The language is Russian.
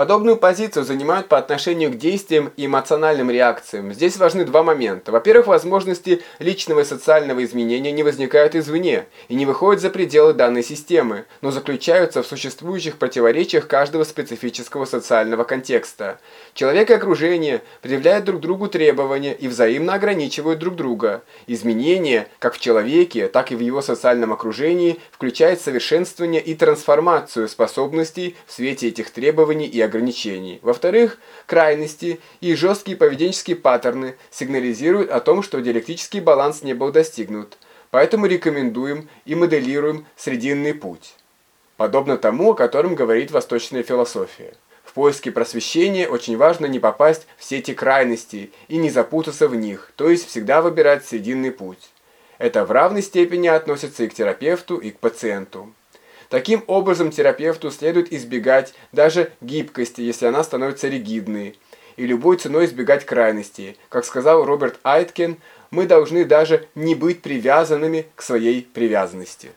Подобную позицию занимают по отношению к действиям и эмоциональным реакциям. Здесь важны два момента. Во-первых, возможности личного и социального изменения не возникают извне и не выходят за пределы данной системы, но заключаются в существующих противоречиях каждого специфического социального контекста. Человек и окружение предъявляют друг другу требования и взаимно ограничивают друг друга. Изменения, как в человеке, так и в его социальном окружении, включают совершенствование и трансформацию способностей в свете этих требований и ограничений. Во-вторых, крайности и жесткие поведенческие паттерны сигнализируют о том, что диалектический баланс не был достигнут. Поэтому рекомендуем и моделируем срединный путь, подобно тому, о котором говорит восточная философия. В поиске просвещения очень важно не попасть в эти крайности и не запутаться в них, то есть всегда выбирать срединный путь. Это в равной степени относится и к терапевту, и к пациенту. Таким образом, терапевту следует избегать даже гибкости, если она становится ригидной, и любой ценой избегать крайностей. Как сказал Роберт Айткен, мы должны даже не быть привязанными к своей привязанности.